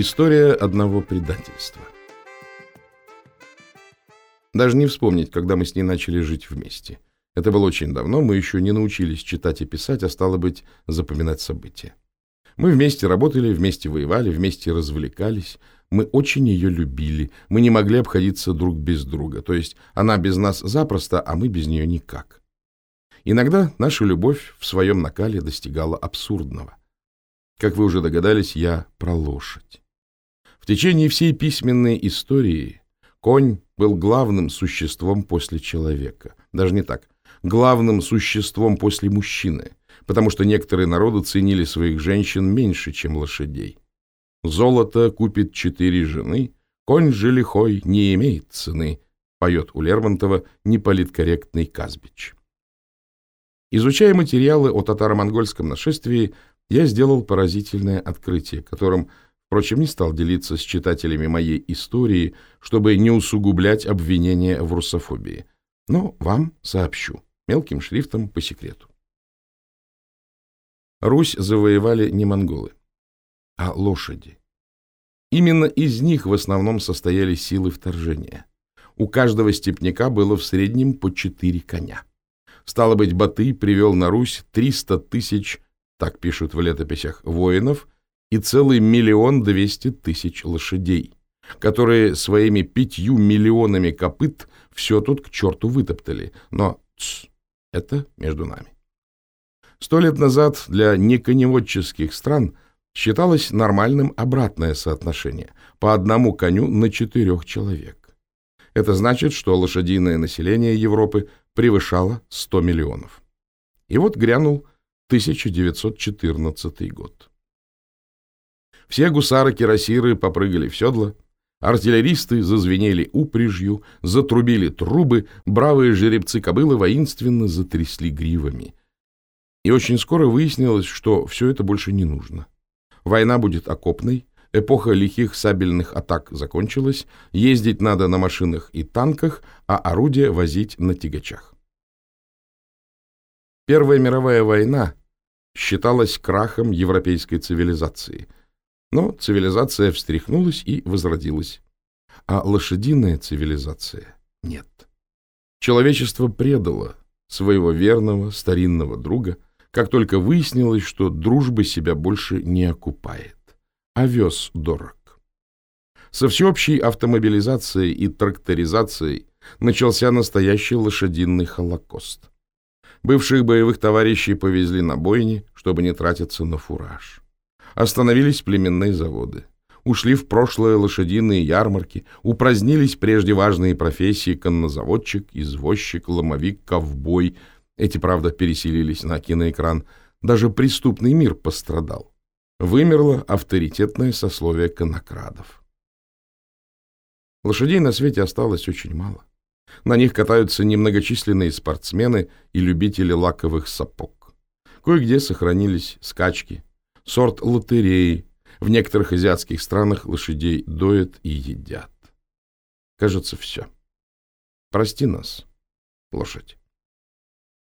История одного предательства. Даже не вспомнить, когда мы с ней начали жить вместе. Это было очень давно, мы еще не научились читать и писать, а стало быть, запоминать события. Мы вместе работали, вместе воевали, вместе развлекались. Мы очень ее любили. Мы не могли обходиться друг без друга. То есть она без нас запросто, а мы без нее никак. Иногда наша любовь в своем накале достигала абсурдного. Как вы уже догадались, я про лошадь. В течение всей письменной истории конь был главным существом после человека. Даже не так. Главным существом после мужчины, потому что некоторые народы ценили своих женщин меньше, чем лошадей. Золото купит четыре жены, конь же лихой не имеет цены, поет у Лермонтова неполиткорректный Казбич. Изучая материалы о татаро-монгольском нашествии, я сделал поразительное открытие, которым, впрочем, не стал делиться с читателями моей истории, чтобы не усугублять обвинения в русофобии. Но вам сообщу, мелким шрифтом по секрету. Русь завоевали не монголы, а лошади. Именно из них в основном состояли силы вторжения. У каждого степняка было в среднем по четыре коня. Стало быть, Батый привел на Русь 300 тысяч так пишут в летописях, воинов и целый миллион двести тысяч лошадей, которые своими пятью миллионами копыт все тут к черту вытоптали. Но тс, это между нами. Сто лет назад для неконеводческих стран считалось нормальным обратное соотношение по одному коню на четырех человек. Это значит, что лошадиное население Европы превышало 100 миллионов. И вот грянул 1914 год. Все гусары-кирасиры попрыгали в седла, артиллеристы зазвенели упряжью, затрубили трубы, бравые жеребцы-кобылы воинственно затрясли гривами. И очень скоро выяснилось, что все это больше не нужно. Война будет окопной, эпоха лихих сабельных атак закончилась, ездить надо на машинах и танках, а орудия возить на тягачах. Первая мировая война считалась крахом европейской цивилизации. Но цивилизация встряхнулась и возродилась. А лошадиная цивилизация нет. Человечество предало своего верного старинного друга, как только выяснилось, что дружба себя больше не окупает. Овес дорог. Со всеобщей автомобилизацией и тракторизацией начался настоящий лошадиный холокост. Бывших боевых товарищей повезли на бойни, чтобы не тратиться на фураж. Остановились племенные заводы. Ушли в прошлое лошадиные ярмарки, упразднились прежде важные профессии коннозаводчик, извозчик, ломовик, ковбой. Эти, правда, переселились на киноэкран. Даже преступный мир пострадал. Вымерло авторитетное сословие конокрадов. Лошадей на свете осталось очень мало. На них катаются немногочисленные спортсмены и любители лаковых сапог. Кое-где сохранились скачки, сорт лотереи. В некоторых азиатских странах лошадей доят и едят. Кажется, все. Прости нас, лошадь.